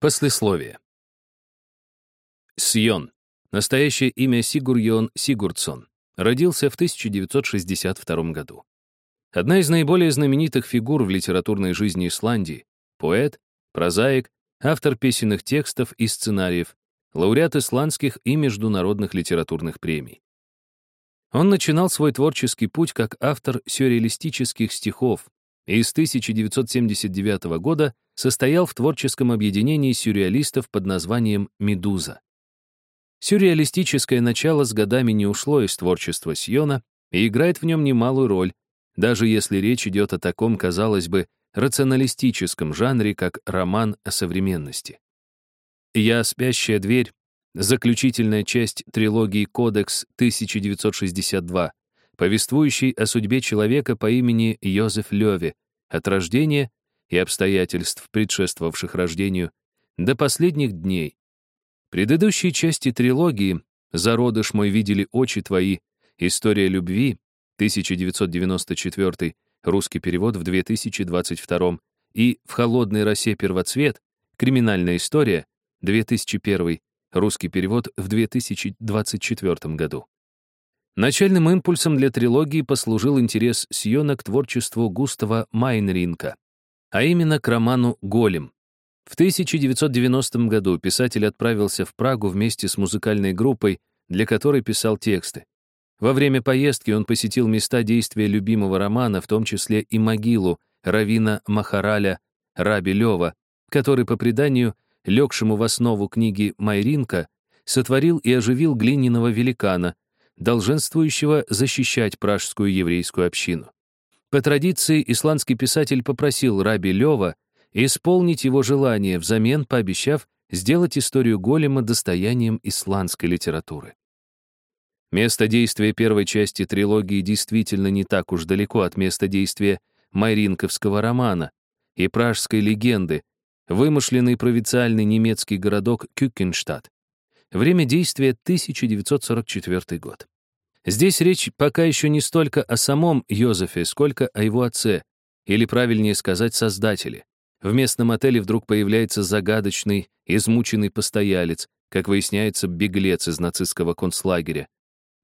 Послесловие. Сьон. Настоящее имя Сигурьон Сигурдсон. Родился в 1962 году. Одна из наиболее знаменитых фигур в литературной жизни Исландии. Поэт, прозаик, автор песенных текстов и сценариев, лауреат исландских и международных литературных премий. Он начинал свой творческий путь как автор сюрреалистических стихов, и с 1979 года состоял в творческом объединении сюрреалистов под названием «Медуза». Сюрреалистическое начало с годами не ушло из творчества Сьона и играет в нем немалую роль, даже если речь идет о таком, казалось бы, рационалистическом жанре, как роман о современности. «Я спящая дверь» — заключительная часть трилогии «Кодекс» 1962, повествующий о судьбе человека по имени Йозеф Лёве от рождения и обстоятельств, предшествовавших рождению, до последних дней. Предыдущие части трилогии «Зародыш мой видели очи твои», «История любви» 1994, русский перевод в 2022 и «В холодной росе первоцвет», «Криминальная история» 2001, русский перевод в 2024 году. Начальным импульсом для трилогии послужил интерес Сьона к творчеству Густава Майнринка, а именно к роману «Голем». В 1990 году писатель отправился в Прагу вместе с музыкальной группой, для которой писал тексты. Во время поездки он посетил места действия любимого романа, в том числе и могилу Равина Махараля Раби Лева, который, по преданию, легшему в основу книги Майринка, сотворил и оживил глиняного великана, долженствующего защищать пражскую еврейскую общину. По традиции, исландский писатель попросил раби Лева исполнить его желание, взамен пообещав сделать историю голема достоянием исландской литературы. Место действия первой части трилогии действительно не так уж далеко от места действия майринковского романа и пражской легенды, вымышленный провинциальный немецкий городок Кюкенштадт. Время действия 1944 год. Здесь речь пока еще не столько о самом Йозефе, сколько о его отце, или, правильнее сказать, создателе. В местном отеле вдруг появляется загадочный, измученный постоялец, как выясняется, беглец из нацистского концлагеря,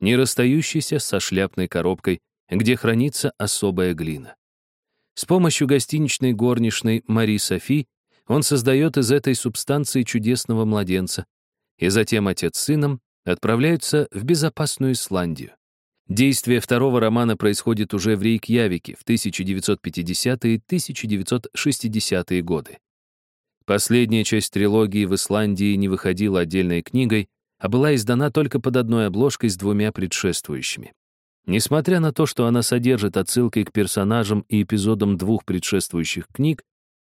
не расстающийся со шляпной коробкой, где хранится особая глина. С помощью гостиничной горничной Мари Софи он создает из этой субстанции чудесного младенца, и затем отец с сыном отправляются в безопасную Исландию. Действие второго романа происходит уже в Рейкьявике в 1950-е 1960-е годы. Последняя часть трилогии в Исландии не выходила отдельной книгой, а была издана только под одной обложкой с двумя предшествующими. Несмотря на то, что она содержит отсылки к персонажам и эпизодам двух предшествующих книг,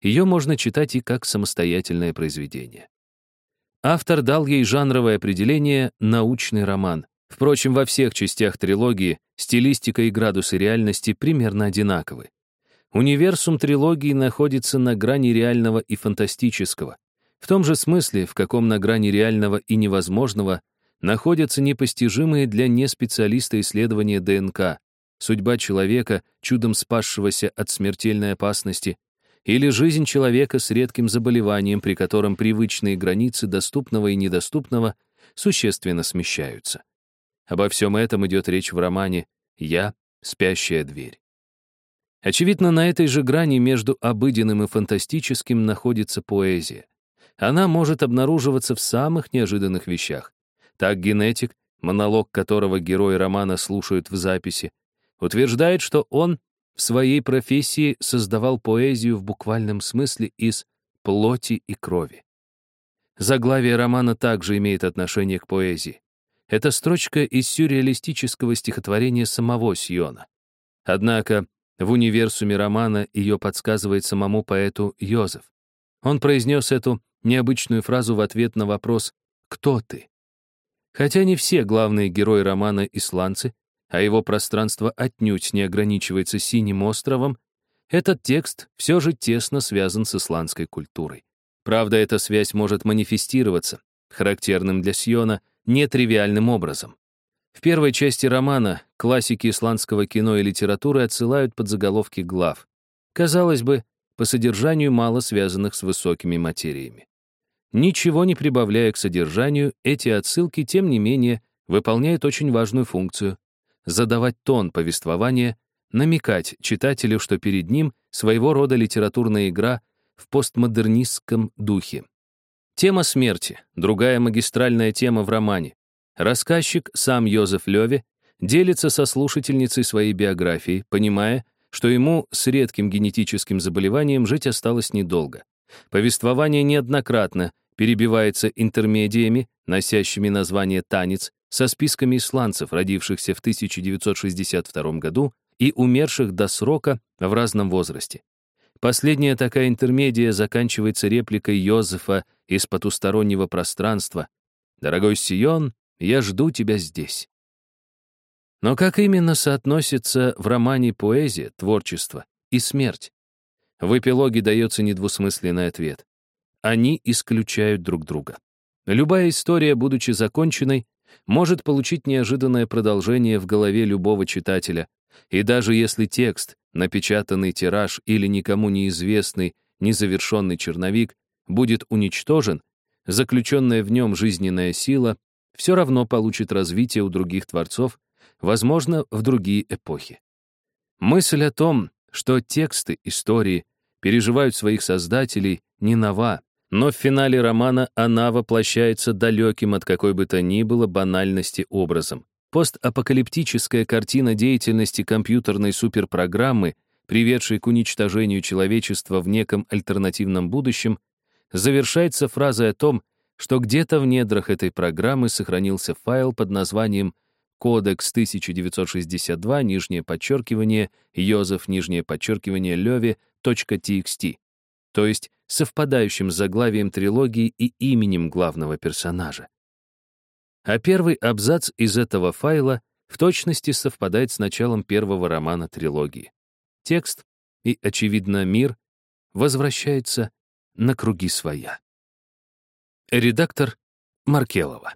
ее можно читать и как самостоятельное произведение. Автор дал ей жанровое определение «научный роман». Впрочем, во всех частях трилогии стилистика и градусы реальности примерно одинаковы. Универсум трилогии находится на грани реального и фантастического. В том же смысле, в каком на грани реального и невозможного находятся непостижимые для неспециалиста исследования ДНК, судьба человека, чудом спасшегося от смертельной опасности, или жизнь человека с редким заболеванием, при котором привычные границы доступного и недоступного существенно смещаются. Обо всем этом идет речь в романе «Я — спящая дверь». Очевидно, на этой же грани между обыденным и фантастическим находится поэзия. Она может обнаруживаться в самых неожиданных вещах. Так генетик, монолог которого герои романа слушают в записи, утверждает, что он в своей профессии создавал поэзию в буквальном смысле из плоти и крови. Заглавие романа также имеет отношение к поэзии. Это строчка из сюрреалистического стихотворения самого Сиона. Однако в универсуме романа ее подсказывает самому поэту Йозеф. Он произнес эту необычную фразу в ответ на вопрос «Кто ты?». Хотя не все главные герои романа — исландцы, а его пространство отнюдь не ограничивается синим островом, этот текст все же тесно связан с исландской культурой. Правда, эта связь может манифестироваться, характерным для Сиона, нетривиальным образом. В первой части романа классики исландского кино и литературы отсылают под заголовки глав. Казалось бы, по содержанию мало связанных с высокими материями. Ничего не прибавляя к содержанию, эти отсылки, тем не менее, выполняют очень важную функцию — задавать тон повествования, намекать читателю, что перед ним своего рода литературная игра в постмодернистском духе. Тема смерти — другая магистральная тема в романе. Рассказчик, сам Йозеф Леви, делится со слушательницей своей биографией, понимая, что ему с редким генетическим заболеванием жить осталось недолго. Повествование неоднократно перебивается интермедиями, носящими название «танец», со списками исландцев, родившихся в 1962 году и умерших до срока в разном возрасте. Последняя такая интермедия заканчивается репликой Йозефа из потустороннего пространства «Дорогой Сион, я жду тебя здесь». Но как именно соотносится в романе поэзия, творчество и смерть? В эпилоге дается недвусмысленный ответ. Они исключают друг друга. Любая история, будучи законченной, может получить неожиданное продолжение в голове любого читателя, и даже если текст, напечатанный тираж или никому неизвестный, незавершенный черновик будет уничтожен, заключенная в нем жизненная сила все равно получит развитие у других творцов, возможно, в другие эпохи. Мысль о том, что тексты истории переживают своих создателей, не нова, но в финале романа она воплощается далеким от какой бы то ни было банальности образом. Постапокалиптическая картина деятельности компьютерной суперпрограммы, приведшей к уничтожению человечества в неком альтернативном будущем, завершается фразой о том, что где-то в недрах этой программы сохранился файл под названием «Кодекс 1962, нижнее подчеркивание, Йозеф, нижнее подчеркивание, Леви, .txt», то есть совпадающим с заглавием трилогии и именем главного персонажа. А первый абзац из этого файла в точности совпадает с началом первого романа трилогии. Текст и, очевидно, мир возвращается на круги своя. Редактор Маркелова